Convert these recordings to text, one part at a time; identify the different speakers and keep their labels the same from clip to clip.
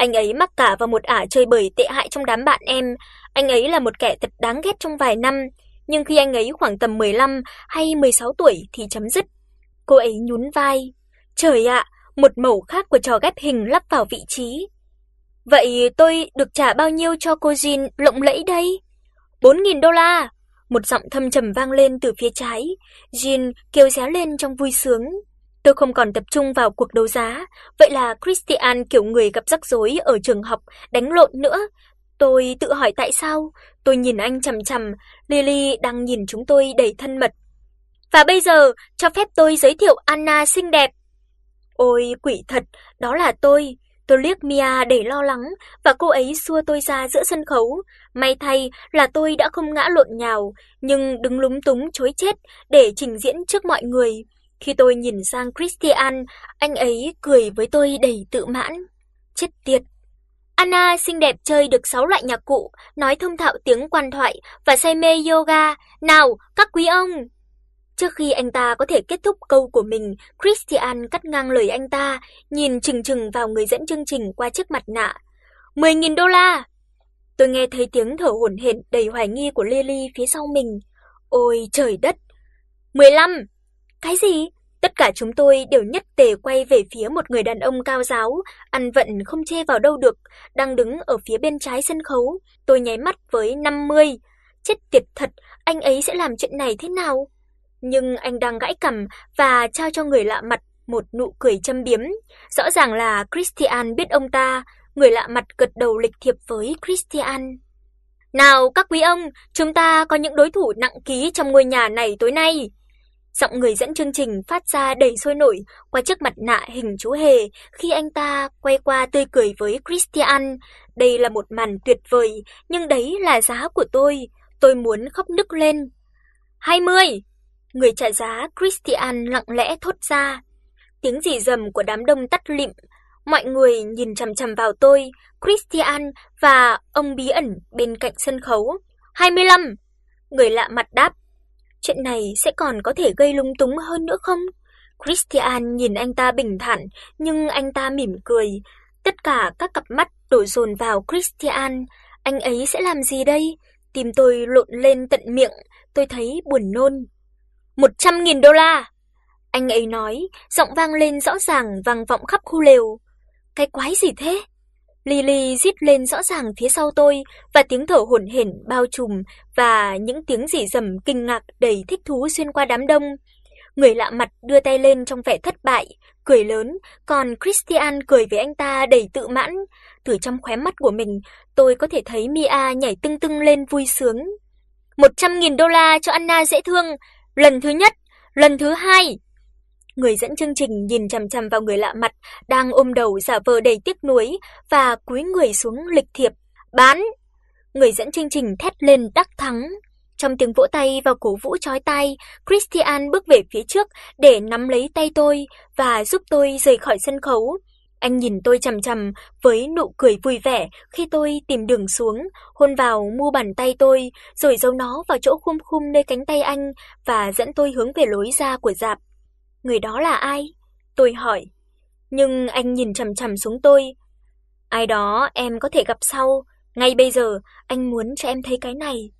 Speaker 1: Anh ấy mắc cả vào một ả chơi bời tệ hại trong đám bạn em, anh ấy là một kẻ thật đáng ghét trong vài năm, nhưng khi anh ấy khoảng tầm 15 hay 16 tuổi thì chấm dứt. Cô ấy nhún vai. Trời ạ, một mẩu khác của trò ghép hình lắp vào vị trí. Vậy tôi được trả bao nhiêu cho cô Jin lộng lẫy đây? 4000 đô la. Một giọng thâm trầm vang lên từ phía trái. Jin kêu réo lên trong vui sướng. Tôi không còn tập trung vào cuộc đấu giá, vậy là Christian kiểu người gặp rắc rối ở trường học đánh lộn nữa. Tôi tự hỏi tại sao, tôi nhìn anh chằm chằm, Lily đang nhìn chúng tôi đầy thân mật. Và bây giờ, cho phép tôi giới thiệu Anna xinh đẹp. Ôi quỷ thật, đó là tôi. Tôi liếc Mia để lo lắng và cô ấy xua tôi ra giữa sân khấu. May thay là tôi đã không ngã lộn nhào, nhưng đứng lúng túng chối chết để trình diễn trước mọi người. Khi tôi nhìn sang Christian, anh ấy cười với tôi đầy tự mãn. Chết tiệt. Anna xinh đẹp chơi được 6 loại nhạc cụ, nói thông thạo tiếng quan thoại và say mê yoga. Nào, các quý ông, Trước khi anh ta có thể kết thúc câu của mình, Christian cắt ngang lời anh ta, nhìn chừng chừng vào người dẫn chương trình qua chiếc mặt nạ. 10.000 đô la. Tôi nghe thấy tiếng thở hổn hển đầy hoài nghi của Lily phía sau mình. Ôi trời đất. 15. Cái gì? Tất cả chúng tôi đều nhất tề quay về phía một người đàn ông cao giáo, ăn vận không chê vào đâu được, đang đứng ở phía bên trái sân khấu. Tôi nháy mắt với 50. Chết tiệt thật, anh ấy sẽ làm chuyện này thế nào? nhưng anh đang gãi cằm và trao cho người lạ mặt một nụ cười châm biếm. Rõ ràng là Christian biết ông ta, người lạ mặt gật đầu lịch thiệp với Christian. "Nào các quý ông, chúng ta có những đối thủ nặng ký trong ngôi nhà này tối nay." Giọng người dẫn chương trình phát ra đầy sôi nổi qua chiếc mặt nạ hình chú hề khi anh ta quay qua tươi cười với Christian. Đây là một màn tuyệt vời, nhưng đấy là giá của tôi, tôi muốn khóc nức lên. 20 Người trả giá Christian lặng lẽ thốt ra. Tiếng rì rầm của đám đông tắt lịm, mọi người nhìn chằm chằm vào tôi, Christian và ông bí ẩn bên cạnh sân khấu. 25. Người lạ mặt đáp. Chuyện này sẽ còn có thể gây lung túng hơn nữa không? Christian nhìn anh ta bình thản, nhưng anh ta mỉm cười. Tất cả các cặp mắt đổ dồn vào Christian, anh ấy sẽ làm gì đây? Tim tôi lộn lên tận miệng, tôi thấy buồn nôn. 100.000 đô la. Anh ấy nói, giọng vang lên rõ ràng vang vọng khắp khu lều. Cái quái gì thế? Lily rít lên rõ ràng phía sau tôi và tiếng thở hổn hển bao trùm và những tiếng rỉ rầm kinh ngạc đầy thích thú xuyên qua đám đông. Người lạ mặt đưa tay lên trong vẻ thất bại, cười lớn, còn Christian cười với anh ta đầy tự mãn. Từ trong khóe mắt của mình, tôi có thể thấy Mia nhảy tưng tưng lên vui sướng. 100.000 đô la cho Anna dễ thương, Lần thứ nhất, lần thứ hai. Người dẫn chương trình nhìn chằm chằm vào người lạ mặt đang ôm đầu giả vờ đầy tiếc nuối và cúi người xuống lịch thiệp. Bán. Người dẫn chương trình thét lên đắc thắng. Trong tiếng vỗ tay và cổ vũ chói tai, Christian bước về phía trước để nắm lấy tay tôi và giúp tôi rời khỏi sân khấu. Anh nhìn tôi chằm chằm với nụ cười vui vẻ khi tôi tìm đường xuống, hôn vào mu bàn tay tôi, rồi giấu nó vào chỗ khum khum nơi cánh tay anh và dẫn tôi hướng về lối ra của dạp. Người đó là ai? Tôi hỏi. Nhưng anh nhìn chằm chằm xuống tôi. Ai đó em có thể gặp sau, ngay bây giờ anh muốn cho em thấy cái này.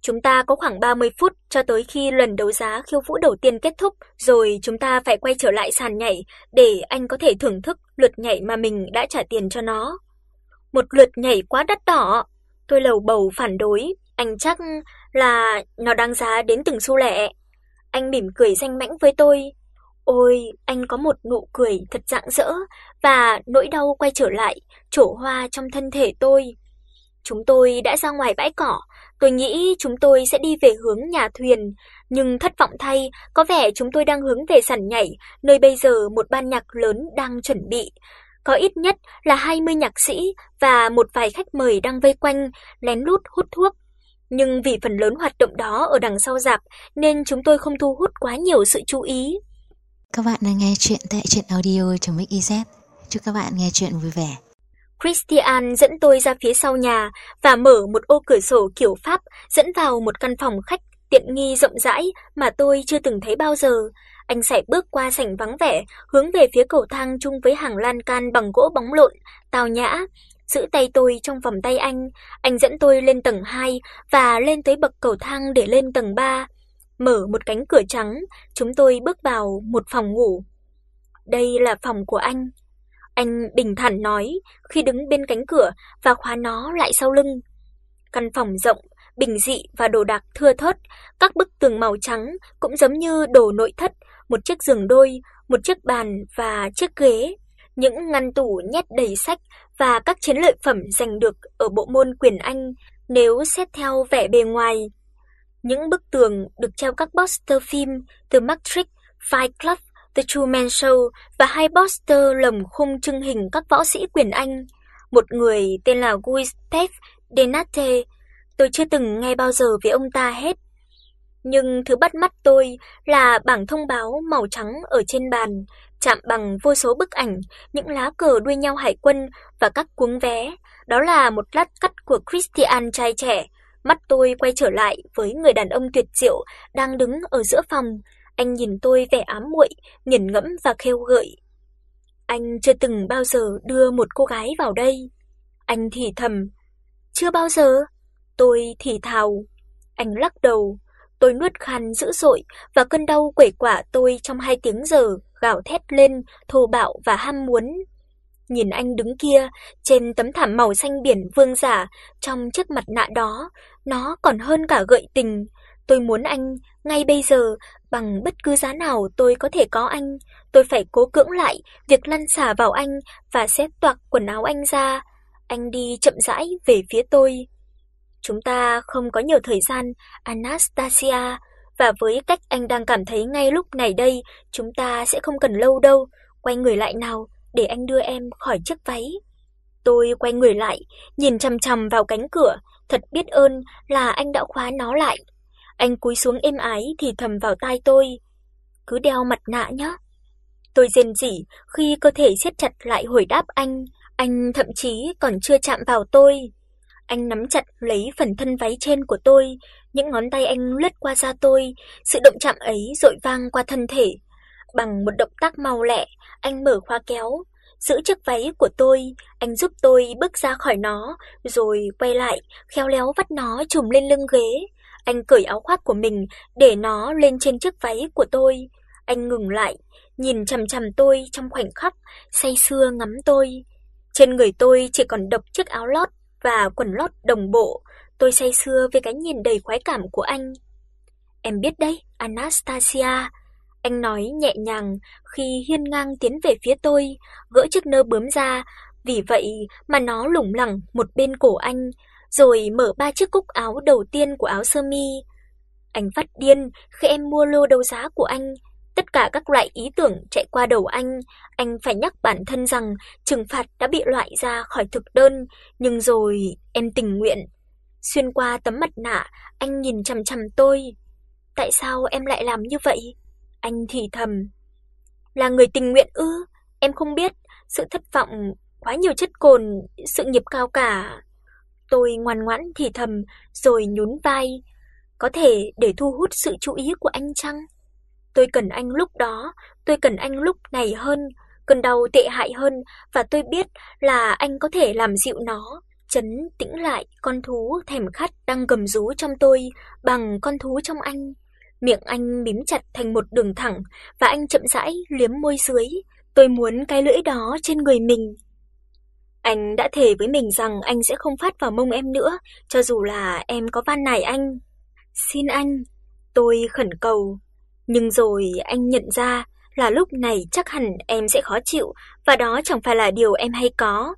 Speaker 1: Chúng ta có khoảng 30 phút cho tới khi lần đấu giá khiêu vũ đầu tiên kết thúc, rồi chúng ta phải quay trở lại sàn nhảy để anh có thể thưởng thức lượt nhảy mà mình đã trả tiền cho nó. Một lượt nhảy quá đắt đỏ. Tôi lầu bầu phản đối, anh chắc là nó đáng giá đến từng xu lẻ. Anh mỉm cười danh mãnh với tôi. Ôi, anh có một nụ cười thật rạng rỡ và nỗi đau quay trở lại, trổ hoa trong thân thể tôi. Chúng tôi đã ra ngoài bãi cỏ, tôi nghĩ chúng tôi sẽ đi về hướng nhà thuyền, nhưng thất vọng thay, có vẻ chúng tôi đang hướng về sảnh nhảy, nơi bây giờ một ban nhạc lớn đang chuẩn bị. Có ít nhất là 20 nhạc sĩ và một vài khách mời đang vây quanh, lén lút hút thuốc. Nhưng vì phần lớn hoạt động đó ở đằng sau rạp nên chúng tôi không thu hút quá nhiều sự chú ý.
Speaker 2: Các bạn đang nghe chuyện tại truyện audio.mix.iz. Chúc các bạn nghe chuyện vui vẻ.
Speaker 1: Christian dẫn tôi ra phía sau nhà và mở một ô cửa sổ kiểu Pháp dẫn vào một căn phòng khách tiện nghi rộng rãi mà tôi chưa từng thấy bao giờ. Anh sải bước qua sảnh vắng vẻ, hướng về phía cầu thang chung với hàng lan can bằng gỗ bóng lộn, tào nhã, giữ tay tôi trong vòng tay anh, anh dẫn tôi lên tầng 2 và lên tới bậc cầu thang để lên tầng 3. Mở một cánh cửa trắng, chúng tôi bước vào một phòng ngủ. Đây là phòng của anh. Anh bình thản nói khi đứng bên cánh cửa và khóa nó lại sau lưng. Căn phòng rộng, bình dị và đồ đạc thưa thớt, các bức tường màu trắng cũng giống như đồ nội thất, một chiếc giường đôi, một chiếc bàn và chiếc ghế, những ngăn tủ nhét đầy sách và các chiến lợi phẩm giành được ở bộ môn quyền Anh nếu xét theo vẻ bề ngoài. Những bức tường được treo các poster phim từ Matrix, Fight Club, The Truman Show và hai poster lồng khung trưng hình các võ sĩ quyền Anh. Một người tên là Gustav Denate, tôi chưa từng nghe bao giờ về ông ta hết. Nhưng thứ bắt mắt tôi là bảng thông báo màu trắng ở trên bàn, chạm bằng vô số bức ảnh, những lá cờ đuôi nhau hải quân và các cuống vé. Đó là một lát cắt của Christian trai trẻ. Mắt tôi quay trở lại với người đàn ông tuyệt diệu đang đứng ở giữa phòng. Anh nhìn tôi vẻ ám muội, nghiền ngẫm và khêu gợi. Anh chưa từng bao giờ đưa một cô gái vào đây. Anh thì thầm, "Chưa bao giờ." Tôi thì thào. Anh lắc đầu. Tôi nuốt khan dữ dội và cơn đau quẩy quả tôi trong hai tiếng giờ gào thét lên, thô bạo và ham muốn. Nhìn anh đứng kia trên tấm thảm màu xanh biển vương giả trong chiếc mặt nạ đó, nó còn hơn cả gợi tình. Tôi muốn anh ngay bây giờ bằng bất cứ giá nào tôi có thể có anh, tôi phải cố cưỡng lại việc lăn xả vào anh và xé toạc quần áo anh ra. Anh đi chậm rãi về phía tôi. Chúng ta không có nhiều thời gian, Anastasia, và với cách anh đang cảm thấy ngay lúc này đây, chúng ta sẽ không cần lâu đâu. Quay người lại nào, để anh đưa em khỏi chiếc váy. Tôi quay người lại, nhìn chằm chằm vào cánh cửa, thật biết ơn là anh đã khóa nó lại. Anh cúi xuống êm ái thì thầm vào tai tôi, "Cứ đeo mặt nạ nhé." Tôi rên rỉ khi cơ thể siết chặt lại hồi đáp anh, anh thậm chí còn chưa chạm vào tôi. Anh nắm chặt lấy phần thân váy trên của tôi, những ngón tay anh lướt qua da tôi, sự động chạm ấy dội vang qua thân thể. Bằng một động tác mau lẹ, anh mở khóa kéo, giữ chiếc váy của tôi, anh giúp tôi bước ra khỏi nó, rồi quay lại, khéo léo vắt nó trùm lên lưng ghế. Anh cởi áo khoác của mình để nó lên trên chiếc váy của tôi. Anh ngừng lại, nhìn chằm chằm tôi trong khoảnh khắc, say sưa ngắm tôi. Trên người tôi chỉ còn độc chiếc áo lót và quần lót đồng bộ, tôi say sưa với cái nhìn đầy khoái cảm của anh. Em biết đấy, Anastasia, anh nói nhẹ nhàng khi hiên ngang tiến về phía tôi, gỡ chiếc nơ bướm ra, vì vậy mà nó lủng lẳng một bên cổ anh, rồi mở ba chiếc cúc áo đầu tiên của áo sơ mi. Anh phát điên khi em mua lô đấu giá của anh, tất cả các loại ý tưởng chạy qua đầu anh, anh phải nhắc bản thân rằng trừng phạt đã bị loại ra khỏi thực đơn, nhưng rồi em tình nguyện. Xuyên qua tấm mặt nạ, anh nhìn chằm chằm tôi. Tại sao em lại làm như vậy? Anh thì thầm. Là người tình nguyện ư? Em không biết, sự thất vọng, quá nhiều chất cồn, sự nghiệp cao cả. Tôi ngoan ngoãn thì thầm rồi nhún vai. Có thể để thu hút sự chú ý của anh chăng? Tôi cần anh lúc đó, tôi cần anh lúc này hơn, cơn đau tệ hại hơn và tôi biết là anh có thể làm dịu nó, chấn tĩnh lại con thú thèm khát đang gầm rú trong tôi bằng con thú trong anh. Miệng anh mím chặt thành một đường thẳng và anh chậm rãi liếm môi dưới. Tôi muốn cái lưỡi đó trên người mình. Anh đã thề với mình rằng anh sẽ không phát vào mông em nữa, cho dù là em có van nài anh. Xin anh, tôi khẩn cầu. Nhưng rồi anh nhận ra là lúc này chắc hẳn em sẽ khó chịu và đó chẳng phải là điều em hay có.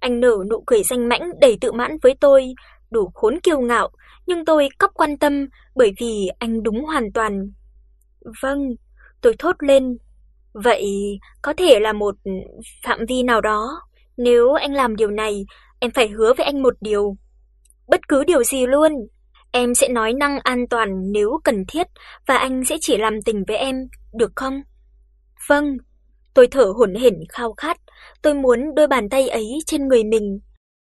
Speaker 1: Anh nở nụ cười danh mãnh đầy tự mãn với tôi, đủ khốn kiêu ngạo, nhưng tôi cóc quan tâm bởi vì anh đúng hoàn toàn. Vâng, tôi thốt lên. Vậy có thể là một phạm vi nào đó, nếu anh làm điều này, em phải hứa với anh một điều. Bất cứ điều gì luôn. Em sẽ nói năng an toàn nếu cần thiết và anh sẽ chỉ làm tình với em, được không? Vâng. Tôi thở hổn hển khao khát, tôi muốn đôi bàn tay ấy trên người mình.